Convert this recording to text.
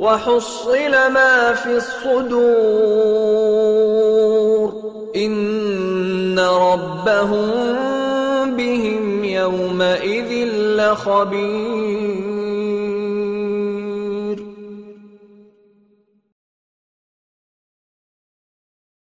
وحصل ما في الصدور. إن ربهم بهم يومئذ لخبير.